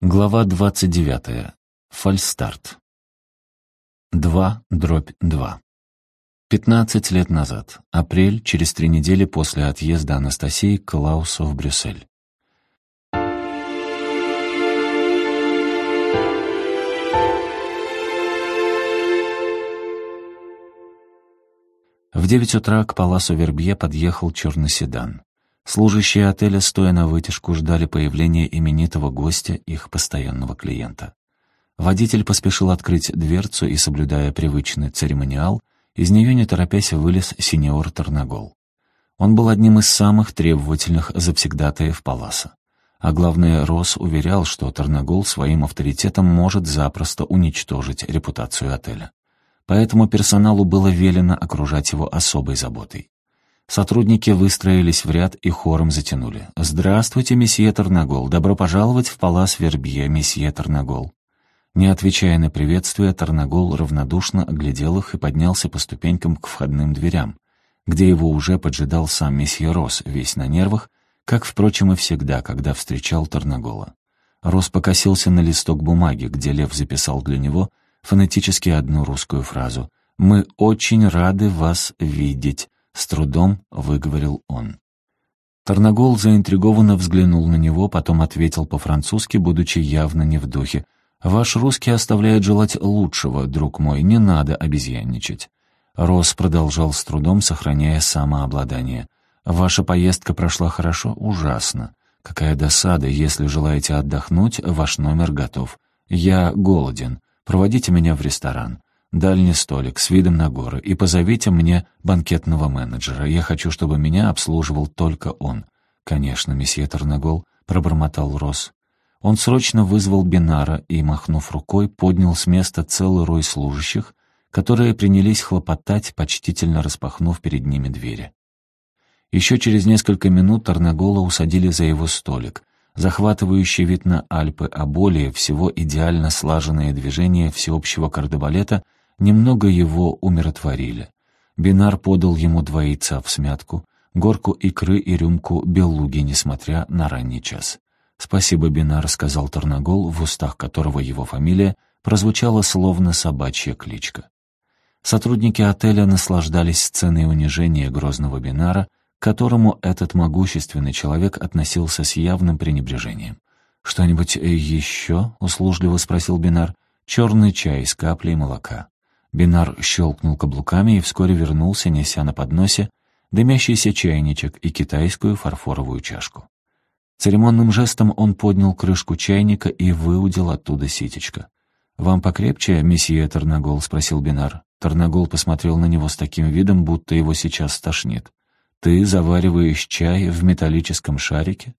Глава 29. Фальстарт. 2 дробь 2. 15 лет назад. Апрель, через три недели после отъезда Анастасии Клауса в Брюссель. В девять утра к Паласу Вербье подъехал черный седан. Служащие отеля, стоя на вытяжку, ждали появления именитого гостя, их постоянного клиента. Водитель поспешил открыть дверцу и, соблюдая привычный церемониал, из нее не торопясь вылез сеньор Тарнагол. Он был одним из самых требовательных завсегдатаев Паласа. А главное, Рос уверял, что Тарнагол своим авторитетом может запросто уничтожить репутацию отеля. Поэтому персоналу было велено окружать его особой заботой. Сотрудники выстроились в ряд и хором затянули. «Здравствуйте, месье Тарнагол! Добро пожаловать в Палас Вербье, месье Тарнагол!» Не отвечая на приветствие, Тарнагол равнодушно оглядел их и поднялся по ступенькам к входным дверям, где его уже поджидал сам месье Рос, весь на нервах, как, впрочем, и всегда, когда встречал Тарнагола. Рос покосился на листок бумаги, где Лев записал для него фонетически одну русскую фразу «Мы очень рады вас видеть», с трудом выговорил он. Тарнагол заинтригованно взглянул на него, потом ответил по-французски, будучи явно не в духе. «Ваш русский оставляет желать лучшего, друг мой, не надо обезьянничать». Рос продолжал с трудом, сохраняя самообладание. «Ваша поездка прошла хорошо? Ужасно. Какая досада, если желаете отдохнуть, ваш номер готов. Я голоден. Проводите меня в ресторан дальний столик с видом на горы и позовите мне банкетного менеджера. Я хочу, чтобы меня обслуживал только он». «Конечно, месье Тарнагол», — пробормотал Рос. Он срочно вызвал Бинара и, махнув рукой, поднял с места целый рой служащих, которые принялись хлопотать, почтительно распахнув перед ними двери. Еще через несколько минут Тарнагола усадили за его столик. Захватывающий вид на Альпы, а более всего идеально слаженное движение всеобщего кардебалета — немного его умиротворили. Бинар подал ему два яйца в смятку, горку икры и рюмку белуги, несмотря на ранний час. «Спасибо, Бинар», — сказал Тарнагол, в устах которого его фамилия прозвучала словно собачья кличка. Сотрудники отеля наслаждались сценой унижения грозного Бинара, к которому этот могущественный человек относился с явным пренебрежением. «Что-нибудь еще?» — услужливо спросил Бинар. «Черный чай с каплей молока». Бинар щелкнул каблуками и вскоре вернулся, неся на подносе дымящийся чайничек и китайскую фарфоровую чашку. Церемонным жестом он поднял крышку чайника и выудил оттуда ситечко. «Вам покрепче, месье Тарнагол?» — спросил Бинар. Тарнагол посмотрел на него с таким видом, будто его сейчас стошнит. «Ты завариваешь чай в металлическом шарике?»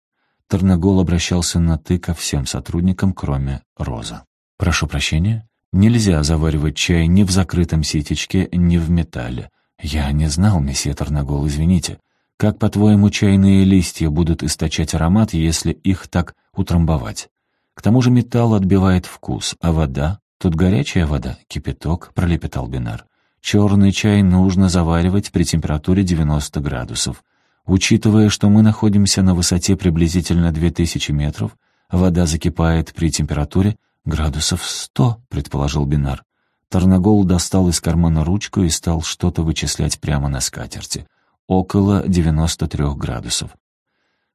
Тарнагол обращался на «ты» ко всем сотрудникам, кроме Роза. «Прошу прощения?» Нельзя заваривать чай ни в закрытом ситечке, ни в металле. Я не знал, месье Тарнагол, извините. Как, по-твоему, чайные листья будут источать аромат, если их так утрамбовать? К тому же металл отбивает вкус, а вода? Тут горячая вода, кипяток, пролепетал Бинар. Черный чай нужно заваривать при температуре 90 градусов. Учитывая, что мы находимся на высоте приблизительно 2000 метров, вода закипает при температуре «Градусов сто», — предположил Бинар. Тарнагол достал из кармана ручку и стал что-то вычислять прямо на скатерти. Около 93 градусов.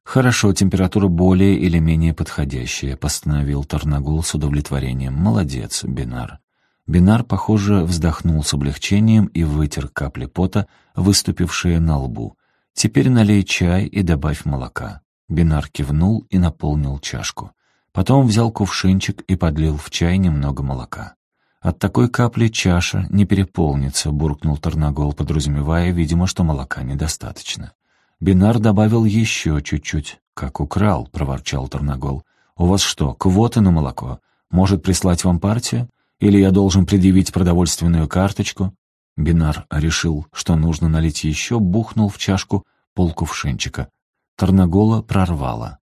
«Хорошо, температура более или менее подходящая», — постановил Тарнагол с удовлетворением. «Молодец, Бинар». Бинар, похоже, вздохнул с облегчением и вытер капли пота, выступившие на лбу. «Теперь налей чай и добавь молока». Бинар кивнул и наполнил чашку. Потом взял кувшинчик и подлил в чай немного молока. «От такой капли чаша не переполнится», — буркнул Тарнагол, подразумевая, видимо, что молока недостаточно. Бинар добавил еще чуть-чуть. «Как украл», — проворчал Тарнагол. «У вас что, квоты на молоко? Может, прислать вам партию? Или я должен предъявить продовольственную карточку?» Бинар решил, что нужно налить еще, бухнул в чашку полкувшинчика. Тарнагола прорвало.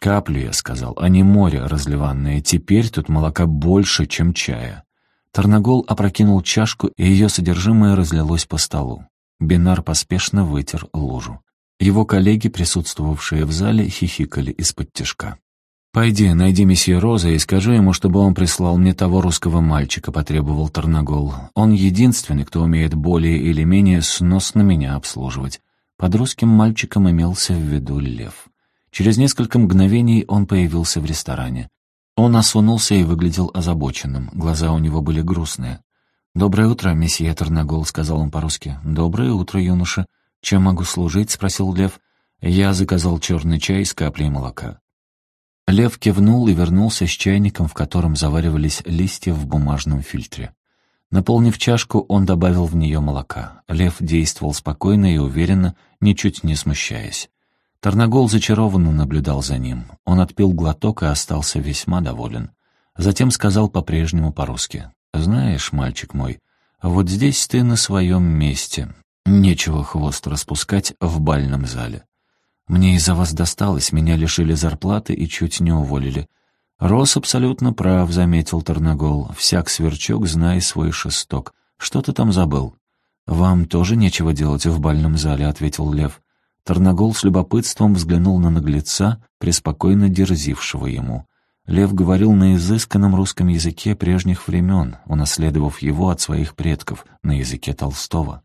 «Каплю, я сказал, а не море разливанное. Теперь тут молока больше, чем чая». Тарнагол опрокинул чашку, и ее содержимое разлилось по столу. Бинар поспешно вытер лужу. Его коллеги, присутствовавшие в зале, хихикали из-под тяжка. «Пойди, найди месье Роза и скажи ему, чтобы он прислал мне того русского мальчика», — потребовал Тарнагол. «Он единственный, кто умеет более или менее сносно меня обслуживать». Под русским мальчиком имелся в виду лев. Через несколько мгновений он появился в ресторане. Он осунулся и выглядел озабоченным, глаза у него были грустные. «Доброе утро, месье Тарнагол», — сказал он по-русски. «Доброе утро, юноша. Чем могу служить?» — спросил лев. Я заказал черный чай с каплей молока. Лев кивнул и вернулся с чайником, в котором заваривались листья в бумажном фильтре. Наполнив чашку, он добавил в нее молока. Лев действовал спокойно и уверенно, ничуть не смущаясь. Тарнагол зачарованно наблюдал за ним. Он отпил глоток и остался весьма доволен. Затем сказал по-прежнему по-русски. «Знаешь, мальчик мой, вот здесь ты на своем месте. Нечего хвост распускать в бальном зале. Мне из-за вас досталось, меня лишили зарплаты и чуть не уволили. Рос абсолютно прав, заметил Тарнагол. Всяк сверчок, знай свой шесток. Что ты там забыл? Вам тоже нечего делать в бальном зале, ответил Лев. Тарнагол с любопытством взглянул на наглеца, преспокойно дерзившего ему. Лев говорил на изысканном русском языке прежних времен, унаследовав его от своих предков, на языке Толстого.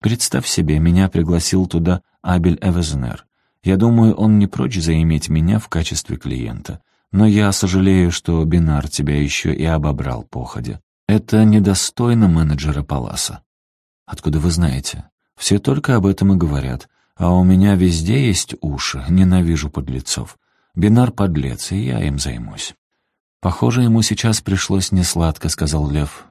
«Представь себе, меня пригласил туда Абель Эвезенер. Я думаю, он не прочь заиметь меня в качестве клиента. Но я сожалею, что Бинар тебя еще и обобрал походе. Это недостойно менеджера Паласа. Откуда вы знаете? Все только об этом и говорят. А у меня везде есть уши, ненавижу подлецов. Бинар подлец, и я им займусь. Похоже, ему сейчас пришлось несладко, сказал Лев.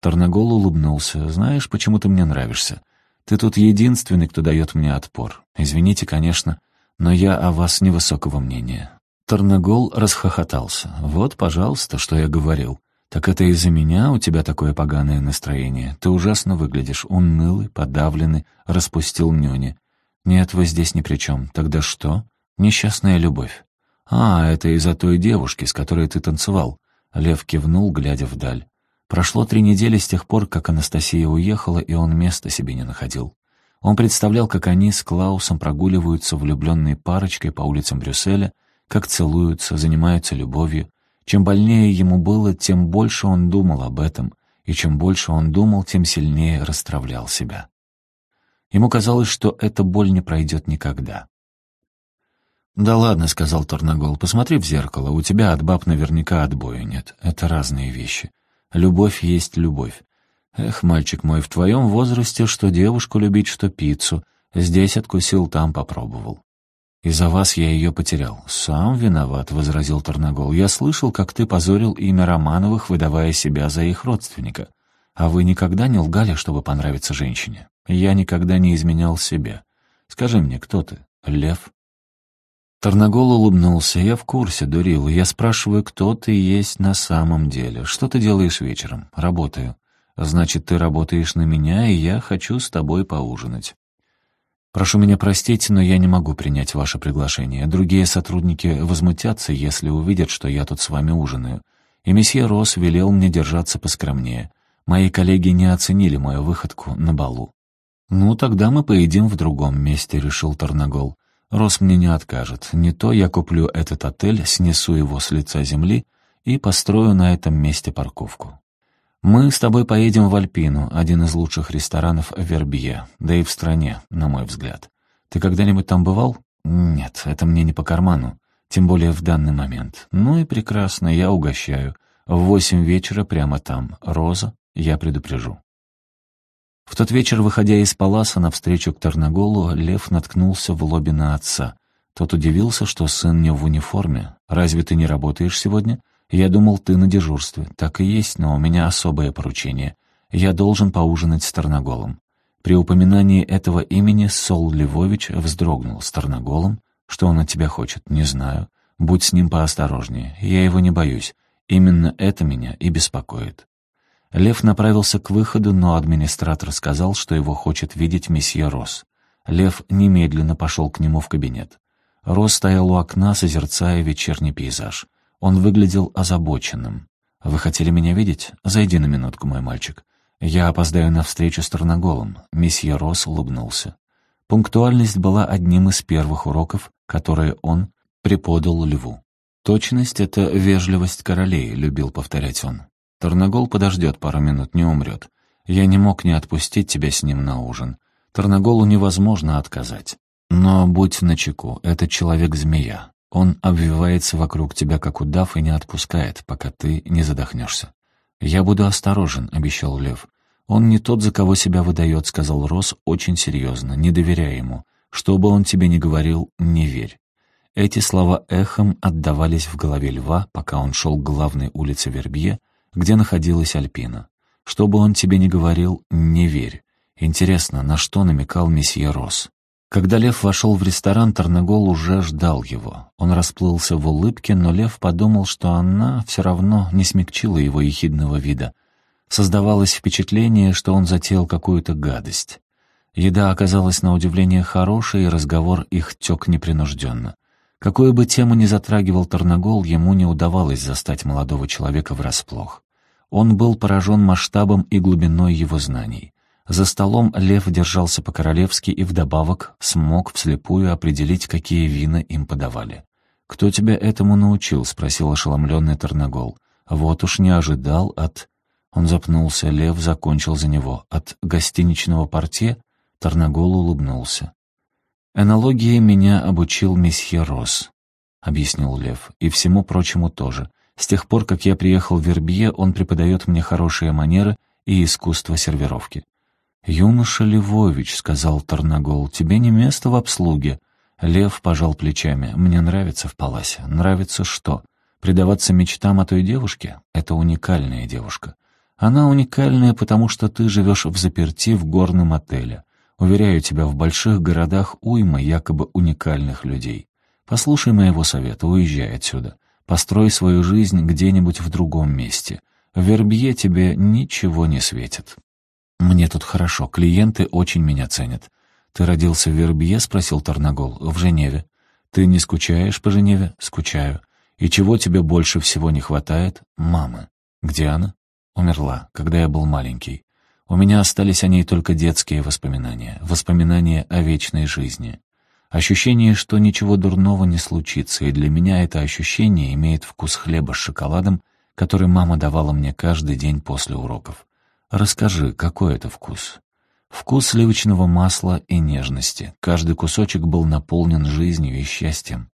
Тарнагол улыбнулся. Знаешь, почему ты мне нравишься? Ты тут единственный, кто дает мне отпор. Извините, конечно, но я о вас невысокого мнения». Тарнагол расхохотался. «Вот, пожалуйста, что я говорил. Так это из-за меня у тебя такое поганое настроение. Ты ужасно выглядишь, унылый, подавленный, распустил нюни. Нет, вы здесь ни при чем. Тогда что? Несчастная любовь. А, это из-за той девушки, с которой ты танцевал». Лев кивнул, глядя вдаль. Прошло три недели с тех пор, как Анастасия уехала, и он места себе не находил. Он представлял, как они с Клаусом прогуливаются влюбленной парочкой по улицам Брюсселя, как целуются, занимаются любовью. Чем больнее ему было, тем больше он думал об этом, и чем больше он думал, тем сильнее расстравлял себя. Ему казалось, что эта боль не пройдет никогда. «Да ладно», — сказал Торнагол, — «посмотри в зеркало, у тебя от баб наверняка отбоя нет. Это разные вещи. Любовь есть любовь. Эх, мальчик мой, в твоем возрасте что девушку любить, что пиццу. Здесь откусил, там попробовал. Из-за вас я ее потерял. Сам виноват, — возразил Тарнагол. Я слышал, как ты позорил имя Романовых, выдавая себя за их родственника. А вы никогда не лгали, чтобы понравиться женщине? Я никогда не изменял себе. Скажи мне, кто ты? Лев? Тарнагол улыбнулся. «Я в курсе, дурил. Я спрашиваю, кто ты есть на самом деле. Что ты делаешь вечером? Работаю. Значит, ты работаешь на меня, и я хочу с тобой поужинать. Прошу меня простить, но я не могу принять ваше приглашение. Другие сотрудники возмутятся, если увидят, что я тут с вами ужинаю. И месье Росс велел мне держаться поскромнее. Мои коллеги не оценили мою выходку на балу. «Ну, тогда мы поедим в другом месте», — решил Тарнагол. «Рос мне не откажет. Не то я куплю этот отель, снесу его с лица земли и построю на этом месте парковку. Мы с тобой поедем в Альпину, один из лучших ресторанов в Вербье, да и в стране, на мой взгляд. Ты когда-нибудь там бывал? Нет, это мне не по карману, тем более в данный момент. Ну и прекрасно, я угощаю. В восемь вечера прямо там. Роза, я предупрежу. В тот вечер, выходя из паласа навстречу к Тарнаголу, Лев наткнулся в лобби на отца. Тот удивился, что сын не в униформе. «Разве ты не работаешь сегодня?» «Я думал, ты на дежурстве. Так и есть, но у меня особое поручение. Я должен поужинать с Тарноголом». При упоминании этого имени Сол Львович вздрогнул с Тарноголом. «Что он от тебя хочет? Не знаю. Будь с ним поосторожнее. Я его не боюсь. Именно это меня и беспокоит». Лев направился к выходу, но администратор сказал, что его хочет видеть месье Росс. Лев немедленно пошел к нему в кабинет. Росс стоял у окна, созерцая вечерний пейзаж. Он выглядел озабоченным. «Вы хотели меня видеть? Зайди на минутку, мой мальчик. Я опоздаю на встречу с Тарноголом». Месье Росс улыбнулся. Пунктуальность была одним из первых уроков, которые он преподал Льву. «Точность — это вежливость королей», — любил повторять он. «Тарнагол подождет пару минут, не умрет. Я не мог не отпустить тебя с ним на ужин. Тарнаголу невозможно отказать. Но будь начеку, этот человек-змея. Он обвивается вокруг тебя, как удав, и не отпускает, пока ты не задохнешься. «Я буду осторожен», — обещал Лев. «Он не тот, за кого себя выдает», — сказал Рос очень серьезно, не доверяя ему. «Что бы он тебе ни говорил, не верь». Эти слова эхом отдавались в голове льва, пока он шел к главной улице Вербье, где находилась Альпина. Что бы он тебе ни говорил, не верь. Интересно, на что намекал месье Рос? Когда Лев вошел в ресторан, Тарнагол уже ждал его. Он расплылся в улыбке, но Лев подумал, что она все равно не смягчила его ехидного вида. Создавалось впечатление, что он затеял какую-то гадость. Еда оказалась на удивление хорошей, и разговор их тек непринужденно. Какую бы тему ни затрагивал Тарнагол, ему не удавалось застать молодого человека врасплох. Он был поражен масштабом и глубиной его знаний. За столом Лев держался по-королевски и вдобавок смог вслепую определить, какие вина им подавали. «Кто тебя этому научил?» — спросил ошеломленный Тарнагол. «Вот уж не ожидал от...» Он запнулся, Лев закончил за него. «От гостиничного портье?» Тарнагол улыбнулся. «Энологии меня обучил месье Рос», — объяснил Лев, — «и всему прочему тоже. С тех пор, как я приехал в Вербье, он преподает мне хорошие манеры и искусство сервировки. «Юноша Львович», — сказал Тарнагол, — «тебе не место в обслуге». Лев пожал плечами. «Мне нравится в Паласе». «Нравится что? Предаваться мечтам о той девушке? Это уникальная девушка. Она уникальная, потому что ты живешь в заперти в горном отеле. Уверяю тебя, в больших городах уйма якобы уникальных людей. Послушай моего совета, уезжай отсюда. Построй свою жизнь где-нибудь в другом месте. В Вербье тебе ничего не светит». «Мне тут хорошо, клиенты очень меня ценят». «Ты родился в Вербье?» — спросил Тарнагол. «В Женеве». «Ты не скучаешь по Женеве?» «Скучаю». «И чего тебе больше всего не хватает?» «Мамы». «Где она?» «Умерла, когда я был маленький. У меня остались о ней только детские воспоминания, воспоминания о вечной жизни. Ощущение, что ничего дурного не случится, и для меня это ощущение имеет вкус хлеба с шоколадом, который мама давала мне каждый день после уроков. Расскажи, какой это вкус? Вкус сливочного масла и нежности. Каждый кусочек был наполнен жизнью и счастьем.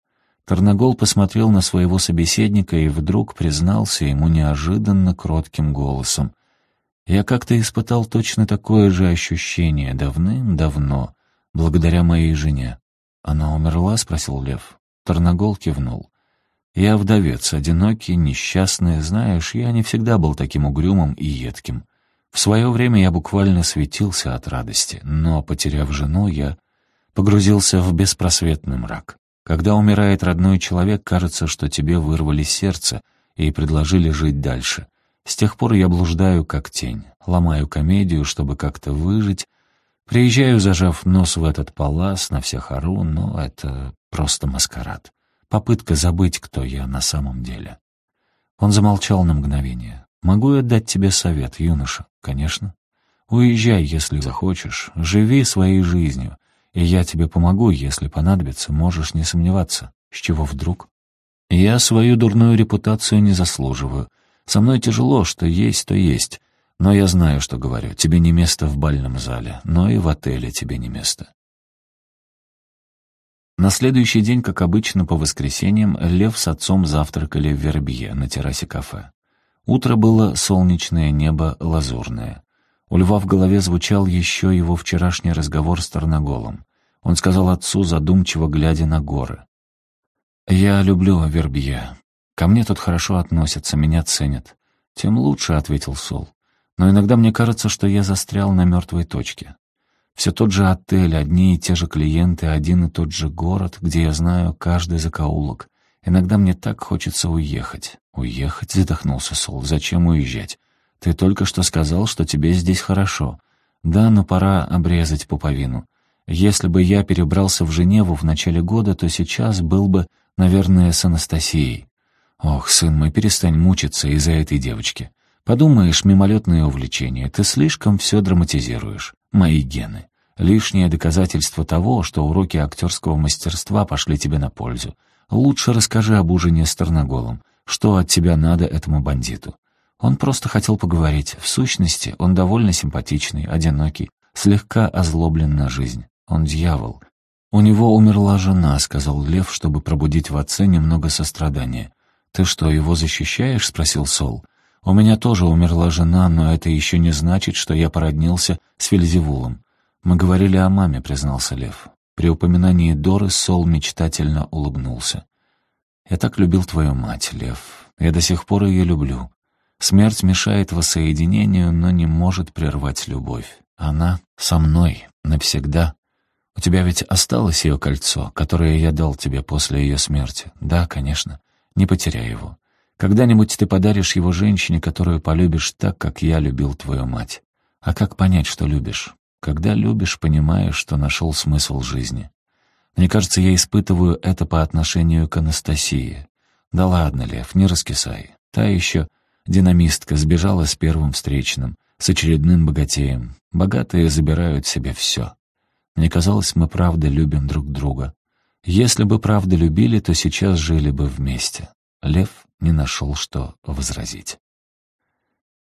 Тарнагол посмотрел на своего собеседника и вдруг признался ему неожиданно кротким голосом. «Я как-то испытал точно такое же ощущение давным-давно, благодаря моей жене». «Она умерла?» — спросил Лев. Тарнагол кивнул. «Я вдовец, одинокий, несчастный. Знаешь, я не всегда был таким угрюмым и едким. В свое время я буквально светился от радости, но, потеряв жену, я погрузился в беспросветный мрак. Когда умирает родной человек, кажется, что тебе вырвали сердце и предложили жить дальше. С тех пор я блуждаю как тень, ломаю комедию, чтобы как-то выжить, приезжаю, зажав нос в этот палас, на всех ору, но это просто маскарад. Попытка забыть, кто я на самом деле. Он замолчал на мгновение. «Могу я дать тебе совет, юноша?» «Конечно. Уезжай, если захочешь. Живи своей жизнью. И я тебе помогу, если понадобится, можешь не сомневаться. С чего вдруг?» «Я свою дурную репутацию не заслуживаю. Со мной тяжело, что есть, то есть. Но я знаю, что говорю. Тебе не место в бальном зале, но и в отеле тебе не место». На следующий день, как обычно, по воскресеньям, Лев с отцом завтракали в Вербье на террасе кафе. Утро было солнечное, небо лазурное. У льва в голове звучал еще его вчерашний разговор с Тарноголом. Он сказал отцу, задумчиво глядя на горы. «Я люблю Вербье. Ко мне тут хорошо относятся, меня ценят». «Тем лучше», — ответил Сол. «Но иногда мне кажется, что я застрял на мертвой точке. Все тот же отель, одни и те же клиенты, один и тот же город, где я знаю каждый закоулок. Иногда мне так хочется уехать. Уехать? Задохнулся Сол. Зачем уезжать? Ты только что сказал, что тебе здесь хорошо. Да, но пора обрезать пуповину. Если бы я перебрался в Женеву в начале года, то сейчас был бы, наверное, с Анастасией. Ох, сын мой, перестань мучиться из-за этой девочки. Подумаешь, мимолетное увлечение. Ты слишком все драматизируешь. Мои гены. Лишнее доказательство того, что уроки актерского мастерства пошли тебе на пользу. Лучше расскажи об ужине с Тарноголом. Что от тебя надо этому бандиту?» Он просто хотел поговорить. В сущности, он довольно симпатичный, одинокий, слегка озлоблен на жизнь. Он дьявол. «У него умерла жена», — сказал Лев, чтобы пробудить в отце немного сострадания. «Ты что, его защищаешь?» — спросил Сол. «У меня тоже умерла жена, но это еще не значит, что я породнился с Вельзевулом. Мы говорили о маме», — признался Лев. При упоминании Доры Сол мечтательно улыбнулся. «Я так любил твою мать, Лев. Я до сих пор ее люблю. Смерть мешает воссоединению, но не может прервать любовь. Она со мной навсегда. У тебя ведь осталось ее кольцо, которое я дал тебе после ее смерти. Да, конечно. Не потеряй его. Когда-нибудь ты подаришь его женщине, которую полюбишь так, как я любил твою мать. А как понять, что любишь? Когда любишь, понимаешь, что нашел смысл жизни. Мне кажется, я испытываю это по отношению к Анастасии. Да ладно, Лев, не раскисай. Та еще динамистка сбежала с первым встречным, с очередным богатеем. Богатые забирают себе все. Мне казалось, мы правда любим друг друга. Если бы правда любили, то сейчас жили бы вместе. Лев не нашел, что возразить.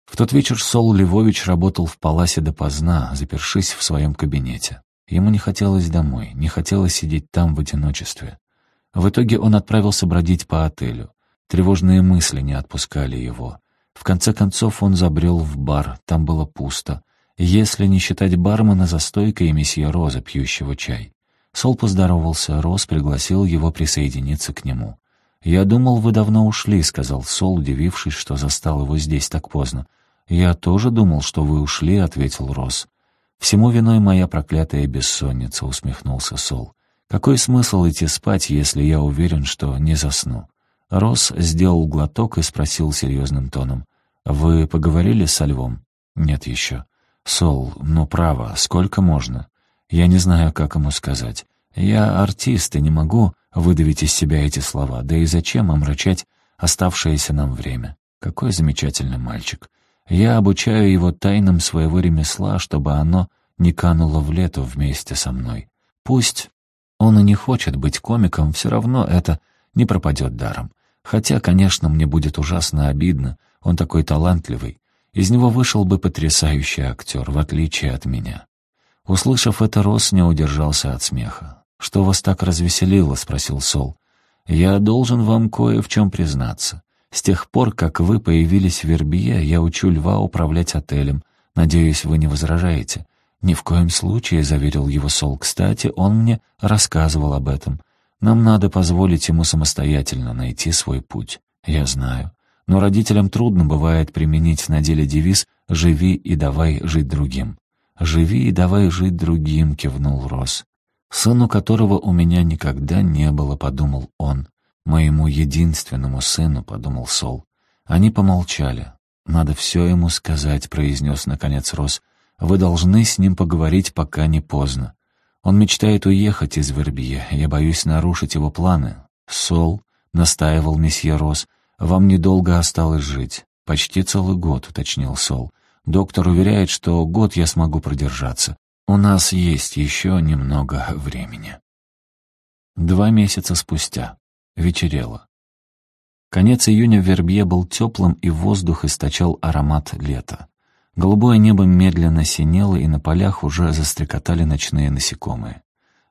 В тот вечер Сол Львович работал в паласе допоздна, запершись в своем кабинете. Ему не хотелось домой, не хотелось сидеть там в одиночестве. В итоге он отправился бродить по отелю. Тревожные мысли не отпускали его. В конце концов он забрел в бар, там было пусто. Если не считать бармена за стойкой и месье Роза, пьющего чай. Сол поздоровался, Роз пригласил его присоединиться к нему. «Я думал, вы давно ушли», — сказал Сол, удивившись, что застал его здесь так поздно. «Я тоже думал, что вы ушли», — ответил Рос. «Всему виной моя проклятая бессонница», — усмехнулся Сол. «Какой смысл идти спать, если я уверен, что не засну?» Рос сделал глоток и спросил серьезным тоном. «Вы поговорили со Львом?» «Нет еще». «Сол, ну право, сколько можно?» «Я не знаю, как ему сказать. Я артист и не могу выдавить из себя эти слова, да и зачем омрачать оставшееся нам время? Какой замечательный мальчик. Я обучаю его тайнам своего ремесла, чтобы оно не кануло в лету вместе со мной. Пусть он и не хочет быть комиком, все равно это не пропадет даром. Хотя, конечно, мне будет ужасно обидно, он такой талантливый. Из него вышел бы потрясающий актер, в отличие от меня. Услышав это, Рос не удержался от смеха. «Что вас так развеселило?» — спросил Сол. «Я должен вам кое в чем признаться. С тех пор, как вы появились в Вербие, я учу Льва управлять отелем. Надеюсь, вы не возражаете». «Ни в коем случае», — заверил его Сол. «Кстати, он мне рассказывал об этом. Нам надо позволить ему самостоятельно найти свой путь. Я знаю. Но родителям трудно бывает применить на деле девиз «Живи и давай жить другим». «Живи и давай жить другим», — кивнул Рос. «Сыну которого у меня никогда не было», — подумал он. «Моему единственному сыну», — подумал Сол. Они помолчали. «Надо все ему сказать», — произнес наконец Рос. «Вы должны с ним поговорить, пока не поздно. Он мечтает уехать из Вербье. Я боюсь нарушить его планы». «Сол», — настаивал месье Рос, — «вам недолго осталось жить». «Почти целый год», — уточнил Сол. «Доктор уверяет, что год я смогу продержаться. У нас есть еще немного времени. Два месяца спустя. Вечерело. Конец июня в Вербье был теплым, и воздух источал аромат лета. Голубое небо медленно синело, и на полях уже застрекотали ночные насекомые.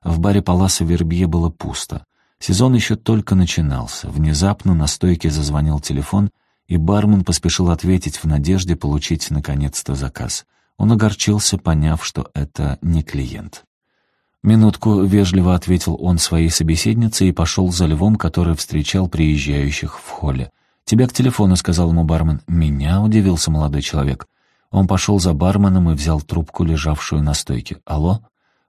В баре Паласа Вербье было пусто. Сезон еще только начинался. Внезапно на стойке зазвонил телефон, и бармен поспешил ответить в надежде получить наконец-то заказ — он огорчился, поняв, что это не клиент. Минутку вежливо ответил он своей собеседнице и пошел за львом, который встречал приезжающих в холле. «Тебя к телефону», — сказал ему бармен. «Меня?» — удивился молодой человек. Он пошел за барменом и взял трубку, лежавшую на стойке. «Алло?»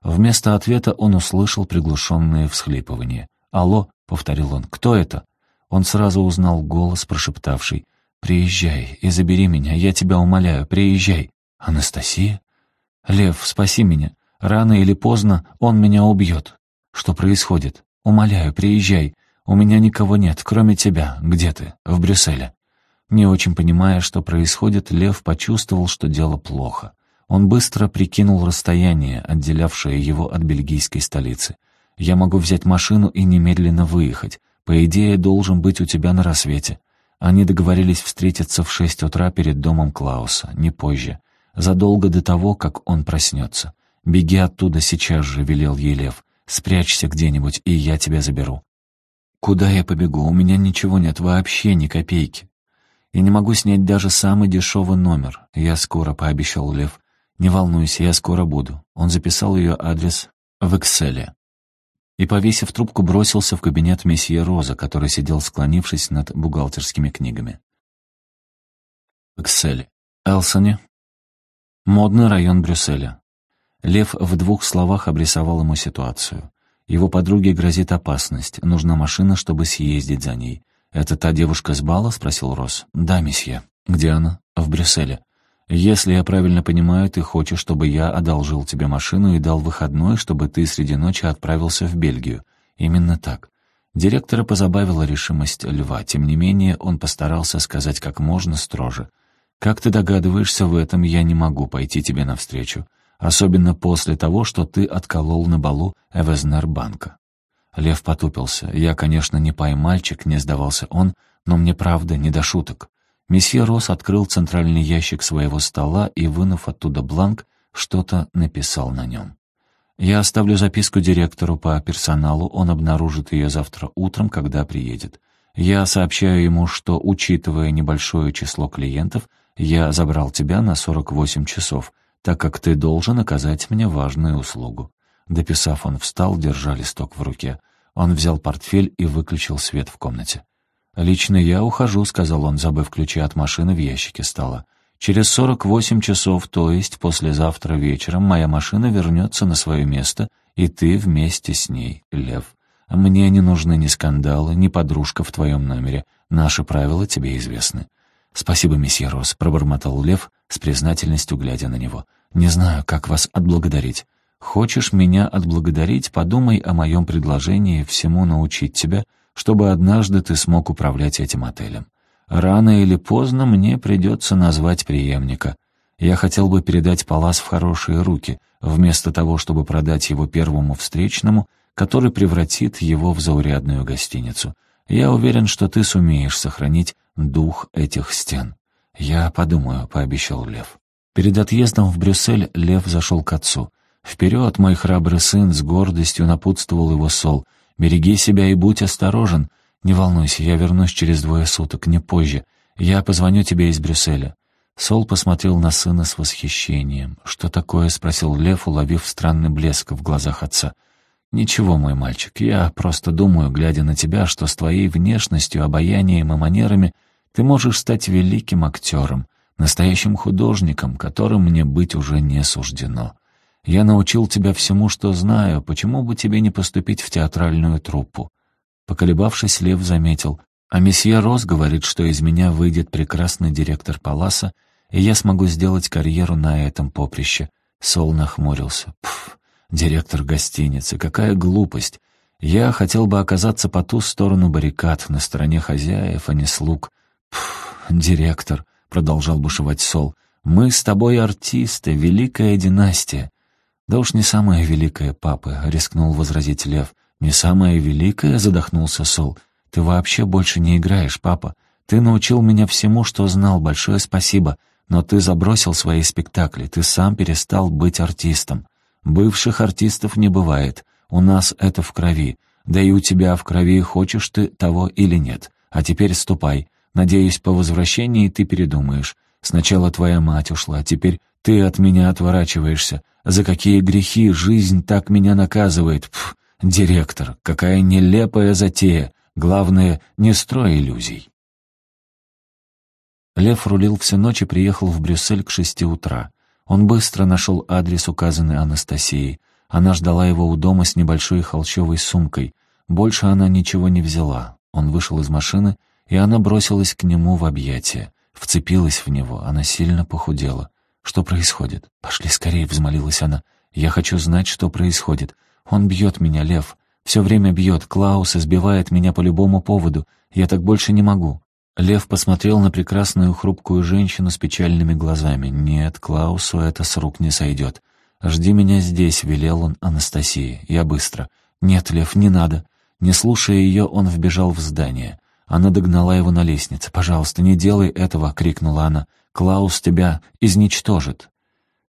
Вместо ответа он услышал приглушенные всхлипывания. «Алло», — повторил он, — «кто это?» Он сразу узнал голос, прошептавший. «Приезжай и забери меня, я тебя умоляю, приезжай». «Анастасия? Лев, спаси меня. Рано или поздно он меня убьет. Что происходит? Умоляю, приезжай. У меня никого нет, кроме тебя. Где ты? В Брюсселе». Не очень понимая, что происходит, Лев почувствовал, что дело плохо. Он быстро прикинул расстояние, отделявшее его от бельгийской столицы. «Я могу взять машину и немедленно выехать. По идее, должен быть у тебя на рассвете. Они договорились встретиться в шесть утра перед домом Клауса, не позже, задолго до того, как он проснется. «Беги оттуда сейчас же», — велел ей Лев. «Спрячься где-нибудь, и я тебя заберу». «Куда я побегу? У меня ничего нет, вообще ни копейки. Я не могу снять даже самый дешевый номер. Я скоро», — пообещал Лев. «Не волнуйся, я скоро буду». Он записал ее адрес в Экселе. И, повесив трубку, бросился в кабинет месье Роза, который сидел склонившись над бухгалтерскими книгами. Экселе. Элсоне. Модный район Брюсселя. Лев в двух словах обрисовал ему ситуацию. Его подруге грозит опасность, нужна машина, чтобы съездить за ней. «Это та девушка с бала?» — спросил Росс. «Да, месье». «Где она?» «В Брюсселе». «Если я правильно понимаю, ты хочешь, чтобы я одолжил тебе машину и дал выходной, чтобы ты среди ночи отправился в Бельгию». «Именно так». Директора позабавила решимость льва, тем не менее он постарался сказать как можно строже. «Как ты догадываешься, в этом я не могу пойти тебе навстречу особенно после того, что ты отколол на балу Эвезнербанка. Лев потупился. «Я, конечно, не поймальчик», — не сдавался он, «но мне правда не до шуток». Месье Рос открыл центральный ящик своего стола и, вынув оттуда бланк, что-то написал на нем. «Я оставлю записку директору по персоналу, он обнаружит ее завтра утром, когда приедет. Я сообщаю ему, что, учитывая небольшое число клиентов, я забрал тебя на 48 часов, так как ты должен оказать мне важную услугу». Дописав, он встал, держа листок в руке. Он взял портфель и выключил свет в комнате. «Лично я ухожу», — сказал он, забыв ключи от машины в ящике стола. «Через сорок восемь часов, то есть послезавтра вечером, моя машина вернется на свое место, и ты вместе с ней, Лев. Мне не нужны ни скандалы, ни подружка в твоем номере. Наши правила тебе известны». «Спасибо, месье Рос», — пробормотал Лев, с признательностью глядя на него. «Не знаю, как вас отблагодарить. Хочешь меня отблагодарить, подумай о моем предложении всему научить тебя, чтобы однажды ты смог управлять этим отелем. Рано или поздно мне придется назвать преемника. Я хотел бы передать Палас в хорошие руки, вместо того, чтобы продать его первому встречному, который превратит его в заурядную гостиницу. Я уверен, что ты сумеешь сохранить дух этих стен. «Я подумаю», — пообещал Лев. Перед отъездом в Брюссель Лев зашел к отцу. «Вперед, мой храбрый сын!» — с гордостью напутствовал его Сол. «Береги себя и будь осторожен. Не волнуйся, я вернусь через двое суток, не позже. Я позвоню тебе из Брюсселя». Сол посмотрел на сына с восхищением. «Что такое?» — спросил Лев, уловив странный блеск в глазах отца. «Ничего, мой мальчик, я просто думаю, глядя на тебя, что с твоей внешностью, обаянием и манерами ты можешь стать великим актером, настоящим художником, которым мне быть уже не суждено. Я научил тебя всему, что знаю, почему бы тебе не поступить в театральную труппу?» Поколебавшись, Лев заметил, «А месье Рос говорит, что из меня выйдет прекрасный директор Паласа, и я смогу сделать карьеру на этом поприще». Сол нахмурился. «Пф, директор гостиницы, какая глупость! Я хотел бы оказаться по ту сторону баррикад, на стороне хозяев, а не слуг. Пф, директор», — продолжал бушевать Сол, — «мы с тобой артисты, великая династия». «Да уж не самая великая, папа», — рискнул возразить Лев. «Не самая великая?» — задохнулся Сол. «Ты вообще больше не играешь, папа. Ты научил меня всему, что знал, большое спасибо. Но ты забросил свои спектакли, ты сам перестал быть артистом. Бывших артистов не бывает. У нас это в крови. Да и у тебя в крови, хочешь ты того или нет. А теперь ступай. Надеюсь, по возвращении ты передумаешь. Сначала твоя мать ушла, теперь ты от меня отворачиваешься. За какие грехи жизнь так меня наказывает? Пф, директор, какая нелепая затея. Главное, не строй иллюзий. Лев рулил всю ночь и приехал в Брюссель к шести утра. Он быстро нашел адрес, указанный Анастасией. Она ждала его у дома с небольшой холщовой сумкой. Больше она ничего не взяла. Он вышел из машины и она бросилась к нему в объятия. Вцепилась в него, она сильно похудела. «Что происходит?» «Пошли скорее», — взмолилась она. «Я хочу знать, что происходит. Он бьет меня, Лев. Все время бьет. Клаус избивает меня по любому поводу. Я так больше не могу». Лев посмотрел на прекрасную хрупкую женщину с печальными глазами. «Нет, Клаусу это с рук не сойдет. Жди меня здесь», — велел он Анастасии. «Я быстро». «Нет, Лев, не надо». Не слушая ее, он вбежал в здание. Она догнала его на лестнице. «Пожалуйста, не делай этого!» — крикнула она. «Клаус тебя изничтожит!»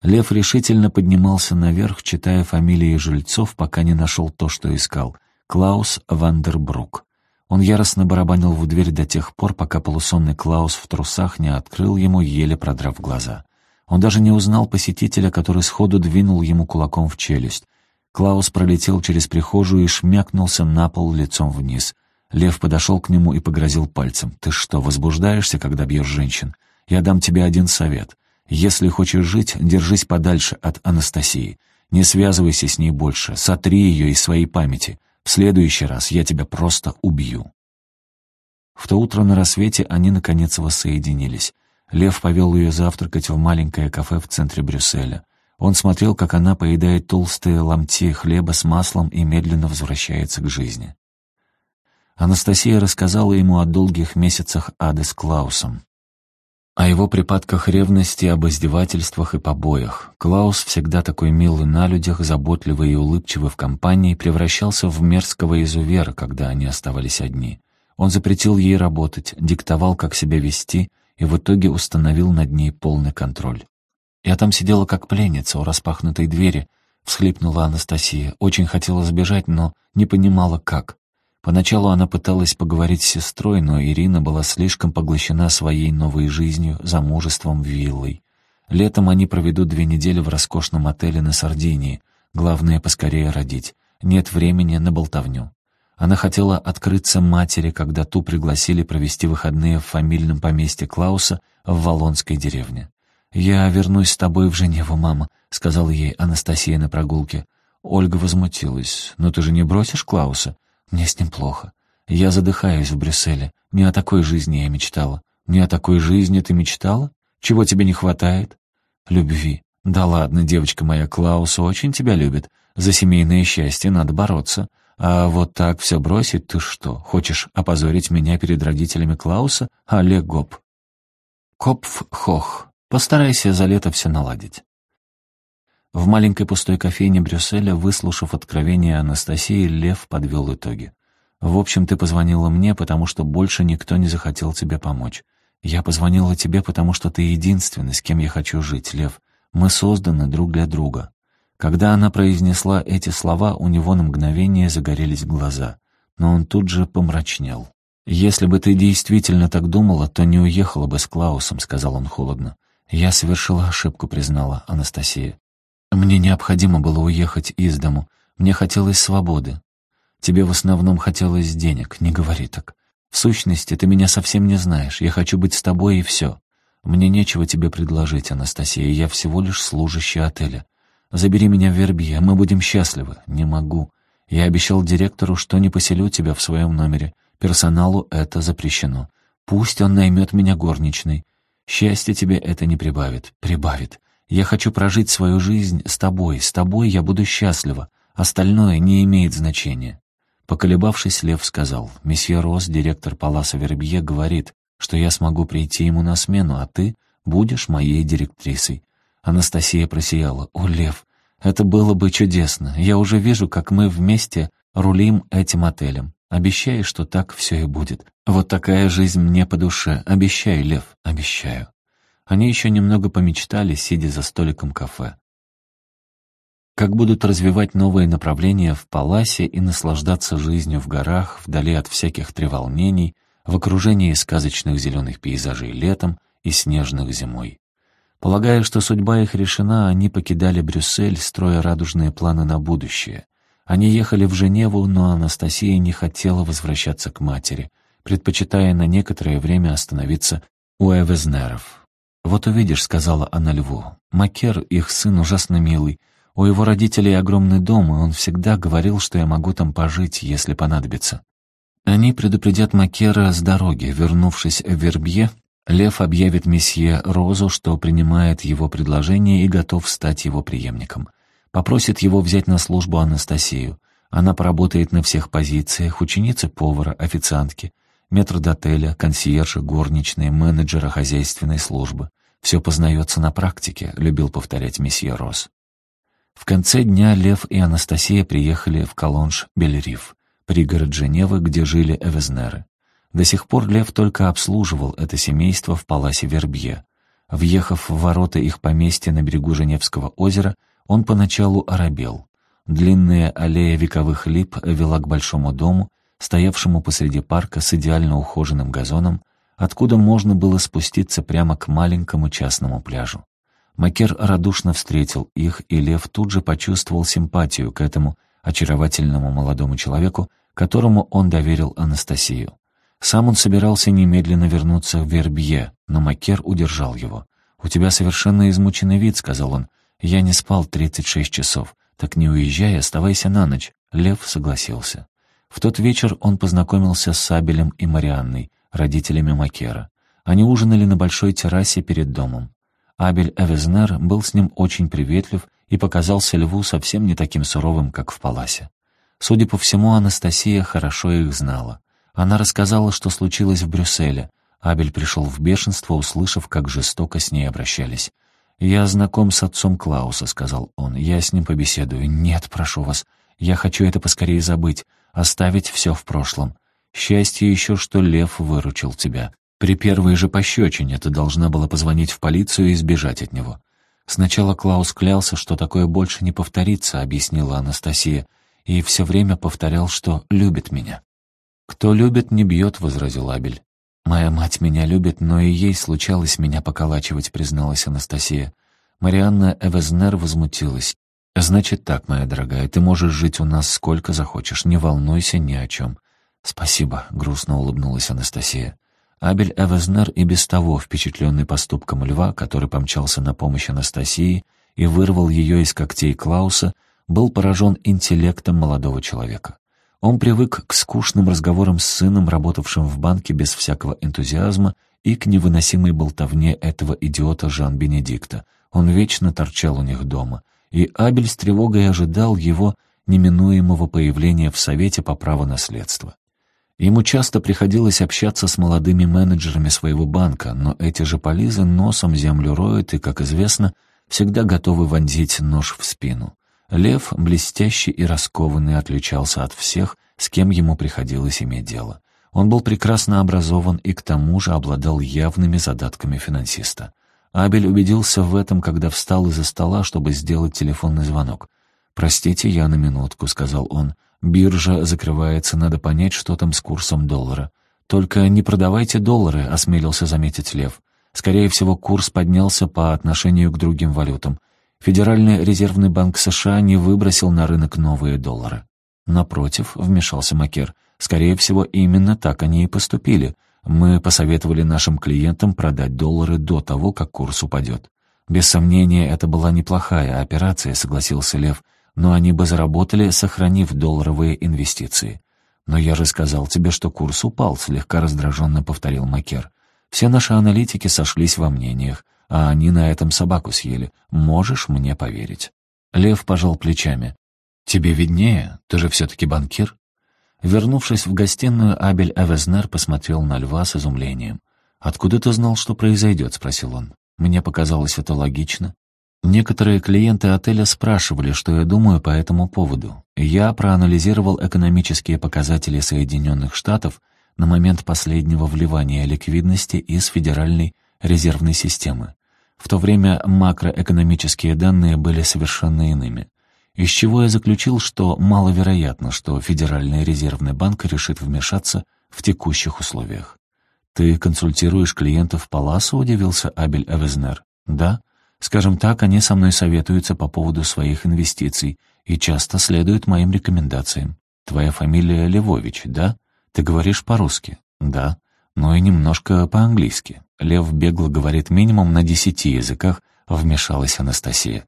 Лев решительно поднимался наверх, читая фамилии жильцов, пока не нашел то, что искал. Клаус Вандербрук. Он яростно барабанил в дверь до тех пор, пока полусонный Клаус в трусах не открыл ему, еле продрав глаза. Он даже не узнал посетителя, который сходу двинул ему кулаком в челюсть. Клаус пролетел через прихожую и шмякнулся на пол лицом вниз. Лев подошел к нему и погрозил пальцем. «Ты что, возбуждаешься, когда бьешь женщин? Я дам тебе один совет. Если хочешь жить, держись подальше от Анастасии. Не связывайся с ней больше, сотри ее из своей памяти. В следующий раз я тебя просто убью». В то утро на рассвете они, наконец, воссоединились. Лев повел ее завтракать в маленькое кафе в центре Брюсселя. Он смотрел, как она поедает толстые ломти хлеба с маслом и медленно возвращается к жизни. Анастасия рассказала ему о долгих месяцах ады с Клаусом. О его припадках ревности, об издевательствах и побоях. Клаус, всегда такой милый на людях, заботливый и улыбчивый в компании, превращался в мерзкого изувера, когда они оставались одни. Он запретил ей работать, диктовал, как себя вести, и в итоге установил над ней полный контроль. «Я там сидела как пленница у распахнутой двери», — всхлипнула Анастасия. Очень хотела сбежать, но не понимала, как. Поначалу она пыталась поговорить с сестрой, но Ирина была слишком поглощена своей новой жизнью, замужеством, виллой. Летом они проведут две недели в роскошном отеле на Сардинии. Главное — поскорее родить. Нет времени на болтовню. Она хотела открыться матери, когда ту пригласили провести выходные в фамильном поместье Клауса в Волонской деревне. «Я вернусь с тобой в Женеву, мама», — сказала ей Анастасия на прогулке. Ольга возмутилась. «Но ты же не бросишь Клауса?» Мне с ним плохо. Я задыхаюсь в Брюсселе. Не о такой жизни я мечтала. Не о такой жизни ты мечтала? Чего тебе не хватает? Любви. Да ладно, девочка моя, Клаус очень тебя любит. За семейное счастье надо бороться. А вот так все бросить ты что? Хочешь опозорить меня перед родителями Клауса? Олег Гоп. Копф-хох. Постарайся за лето все наладить. В маленькой пустой кофейне Брюсселя, выслушав откровение Анастасии, Лев подвел итоги. «В общем, ты позвонила мне, потому что больше никто не захотел тебе помочь. Я позвонила тебе, потому что ты единственный, с кем я хочу жить, Лев. Мы созданы друг для друга». Когда она произнесла эти слова, у него на мгновение загорелись глаза, но он тут же помрачнел. «Если бы ты действительно так думала, то не уехала бы с Клаусом», — сказал он холодно. «Я совершила ошибку», — признала Анастасия. Мне необходимо было уехать из дому. Мне хотелось свободы. Тебе в основном хотелось денег, не говори так. В сущности, ты меня совсем не знаешь. Я хочу быть с тобой и все. Мне нечего тебе предложить, Анастасия, я всего лишь служащий отеля. Забери меня в Вербье, мы будем счастливы. Не могу. Я обещал директору, что не поселю тебя в своем номере. Персоналу это запрещено. Пусть он наймет меня горничной. Счастье тебе это не прибавит. Прибавит. Я хочу прожить свою жизнь с тобой, с тобой я буду счастлива, остальное не имеет значения». Поколебавшись, Лев сказал, «Месье Рос, директор Паласа Вербье, говорит, что я смогу прийти ему на смену, а ты будешь моей директрисой». Анастасия просияла, «О, Лев, это было бы чудесно. Я уже вижу, как мы вместе рулим этим отелем. Обещаю, что так все и будет. Вот такая жизнь мне по душе. Обещаю, Лев, обещаю». Они еще немного помечтали, сидя за столиком кафе. Как будут развивать новые направления в Паласе и наслаждаться жизнью в горах, вдали от всяких треволнений, в окружении сказочных зеленых пейзажей летом и снежных зимой. Полагая, что судьба их решена, они покидали Брюссель, строя радужные планы на будущее. Они ехали в Женеву, но Анастасия не хотела возвращаться к матери, предпочитая на некоторое время остановиться у Эвезнеров. «Вот увидишь», — сказала она льву, — «Макер, их сын, ужасно милый. У его родителей огромный дом, и он всегда говорил, что я могу там пожить, если понадобится». Они предупредят Макера с дороги. Вернувшись в Вербье, Лев объявит месье Розу, что принимает его предложение и готов стать его преемником. Попросит его взять на службу Анастасию. Она поработает на всех позициях, ученицы повара, официантки метрдотеля, консьержа, горничные, менеджера хозяйственной службы. Все познается на практике, любил повторять месье Рос. В конце дня Лев и Анастасия приехали в Колонж Бельриф. пригород Женевы, где жили Эвезнеры. До сих пор Лев только обслуживал это семейство в паласе Вербье. Въехав в ворота их поместья на берегу Женевского озера, он поначалу оробел. Длинная аллея вековых лип вела к большому дому, стоявшему посреди парка с идеально ухоженным газоном, откуда можно было спуститься прямо к маленькому частному пляжу. Макер радушно встретил их, и Лев тут же почувствовал симпатию к этому очаровательному молодому человеку, которому он доверил Анастасию. Сам он собирался немедленно вернуться в Вербье, но Макер удержал его. «У тебя совершенно измученный вид», — сказал он. «Я не спал 36 часов. Так не уезжай, оставайся на ночь». Лев согласился. В тот вечер он познакомился с Сабелем и Марианной, родителями Макера. Они ужинали на большой террасе перед домом. Абель Эвезнер был с ним очень приветлив и показался Льву совсем не таким суровым, как в Паласе. Судя по всему, Анастасия хорошо их знала. Она рассказала, что случилось в Брюсселе. Абель пришел в бешенство, услышав, как жестоко с ней обращались. «Я знаком с отцом Клауса», — сказал он. «Я с ним побеседую». «Нет, прошу вас. Я хочу это поскорее забыть, оставить все в прошлом. Счастье еще, что Лев выручил тебя. При первой же пощечине ты должна была позвонить в полицию и сбежать от него. Сначала Клаус клялся, что такое больше не повторится, объяснила Анастасия, и все время повторял, что любит меня. «Кто любит, не бьет», — возразил Абель. «Моя мать меня любит, но и ей случалось меня поколачивать», — призналась Анастасия. Марианна Эвезнер возмутилась. «Значит так, моя дорогая, ты можешь жить у нас сколько захочешь, не волнуйся ни о чем». «Спасибо», — грустно улыбнулась Анастасия. Абель Эвезнер и без того, впечатленный поступком льва, который помчался на помощь Анастасии и вырвал ее из когтей Клауса, был поражен интеллектом молодого человека. Он привык к скучным разговорам с сыном, работавшим в банке без всякого энтузиазма, и к невыносимой болтовне этого идиота Жан-Бенедикта. Он вечно торчал у них дома, и Абель с тревогой ожидал его неминуемого появления в Совете по праву наследства. Ему часто приходилось общаться с молодыми менеджерами своего банка, но эти же полизы носом землю роют и, как известно, всегда готовы вонзить нож в спину. Лев, блестящий и раскованный, отличался от всех, с кем ему приходилось иметь дело. Он был прекрасно образован и к тому же обладал явными задатками финансиста. Абель убедился в этом, когда встал из-за стола, чтобы сделать телефонный звонок. «Простите, я на минутку», — сказал он. Биржа закрывается, надо понять, что там с курсом доллара. Только не продавайте доллары, осмелился заметить Лев. Скорее всего, курс поднялся по отношению к другим валютам. Федеральный резервный банк США не выбросил на рынок новые доллары. Напротив, вмешался Макер. Скорее всего, именно так они и поступили. Мы посоветовали нашим клиентам продать доллары до того, как курс упадет. Без сомнения, это была неплохая операция, согласился Лев но они бы заработали, сохранив долларовые инвестиции. «Но я же сказал тебе, что курс упал», — слегка раздраженно повторил Макер. «Все наши аналитики сошлись во мнениях, а они на этом собаку съели. Можешь мне поверить». Лев пожал плечами. «Тебе виднее, ты же все-таки банкир». Вернувшись в гостиную, Абель Эвезнер посмотрел на льва с изумлением. «Откуда ты знал, что произойдет?» — спросил он. «Мне показалось это логично. Некоторые клиенты отеля спрашивали, что я думаю по этому поводу. Я проанализировал экономические показатели Соединенных Штатов на момент последнего вливания ликвидности из Федеральной резервной системы. В то время макроэкономические данные были совершенно иными. Из чего я заключил, что маловероятно, что Федеральный резервный банк решит вмешаться в текущих условиях. «Ты консультируешь клиентов Паласа?» — удивился Абель Эвезнер. «Да». Скажем так, они со мной советуются по поводу своих инвестиций и часто следуют моим рекомендациям. Твоя фамилия Левович, да? Ты говоришь по-русски? Да. Но и немножко по-английски. Лев бегло говорит минимум на десяти языках, вмешалась Анастасия.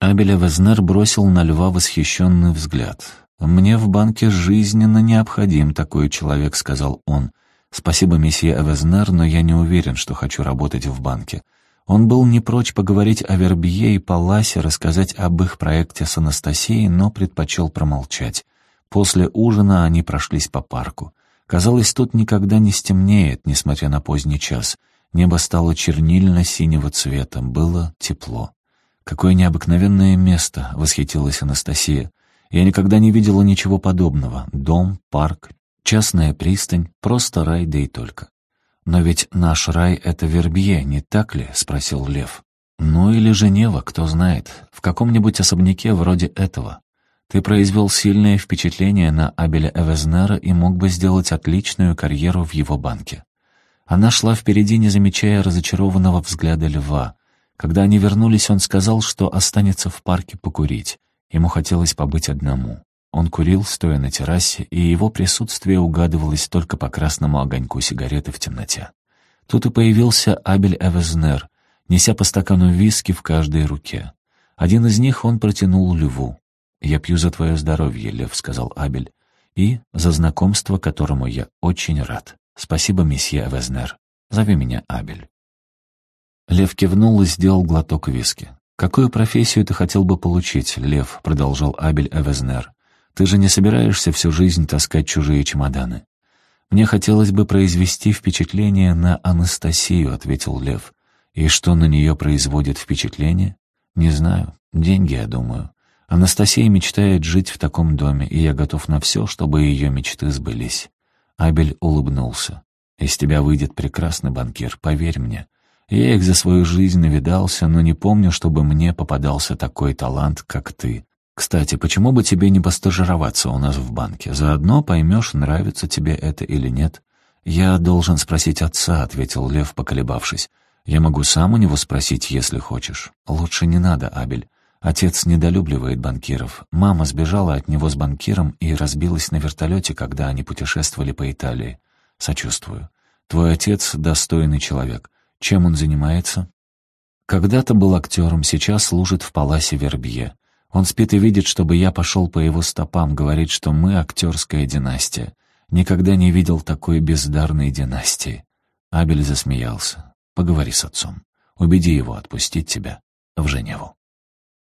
Абеля Везнер бросил на льва восхищенный взгляд. «Мне в банке жизненно необходим такой человек», — сказал он. «Спасибо, месье Эвезнер, но я не уверен, что хочу работать в банке. Он был не прочь поговорить о Вербье и Паласе, рассказать об их проекте с Анастасией, но предпочел промолчать. После ужина они прошлись по парку. Казалось, тут никогда не стемнеет, несмотря на поздний час. Небо стало чернильно-синего цвета, было тепло. «Какое необыкновенное место!» — восхитилась Анастасия. Я никогда не видела ничего подобного. Дом, парк, частная пристань, просто рай, да и только. «Но ведь наш рай — это Вербье, не так ли?» — спросил Лев. «Ну или Женева, кто знает. В каком-нибудь особняке вроде этого. Ты произвел сильное впечатление на Абеля Эвезнера и мог бы сделать отличную карьеру в его банке». Она шла впереди, не замечая разочарованного взгляда льва. Когда они вернулись, он сказал, что останется в парке покурить. Ему хотелось побыть одному. Он курил, стоя на террасе, и его присутствие угадывалось только по красному огоньку сигареты в темноте. Тут и появился Абель Эвезнер, неся по стакану виски в каждой руке. Один из них он протянул льву. «Я пью за твое здоровье, Лев», — сказал Абель, «и за знакомство, которому я очень рад. Спасибо, месье Эвезнер. Зови меня Абель». Лев кивнул и сделал глоток виски. «Какую профессию ты хотел бы получить, Лев?» — продолжал Абель Эвезнер. Ты же не собираешься всю жизнь таскать чужие чемоданы. Мне хотелось бы произвести впечатление на Анастасию, ответил Лев. И что на нее производит впечатление? Не знаю. Деньги, я думаю. Анастасия мечтает жить в таком доме, и я готов на все, чтобы ее мечты сбылись. Абель улыбнулся. Из тебя выйдет прекрасный банкир, поверь мне. Я их за свою жизнь навидался, но не помню, чтобы мне попадался такой талант, как ты. Кстати, почему бы тебе не постажироваться у нас в банке? Заодно поймешь, нравится тебе это или нет. Я должен спросить отца, ответил Лев, поколебавшись. Я могу сам у него спросить, если хочешь. Лучше не надо, Абель. Отец недолюбливает банкиров. Мама сбежала от него с банкиром и разбилась на вертолете, когда они путешествовали по Италии. Сочувствую. Твой отец — достойный человек. Чем он занимается? Когда-то был актером, сейчас служит в Паласе Вербье. Он спит и видит, чтобы я пошел по его стопам, говорит, что мы актерская династия. Никогда не видел такой бездарной династии. Абель засмеялся. Поговори с отцом. Убеди его отпустить тебя в Женеву.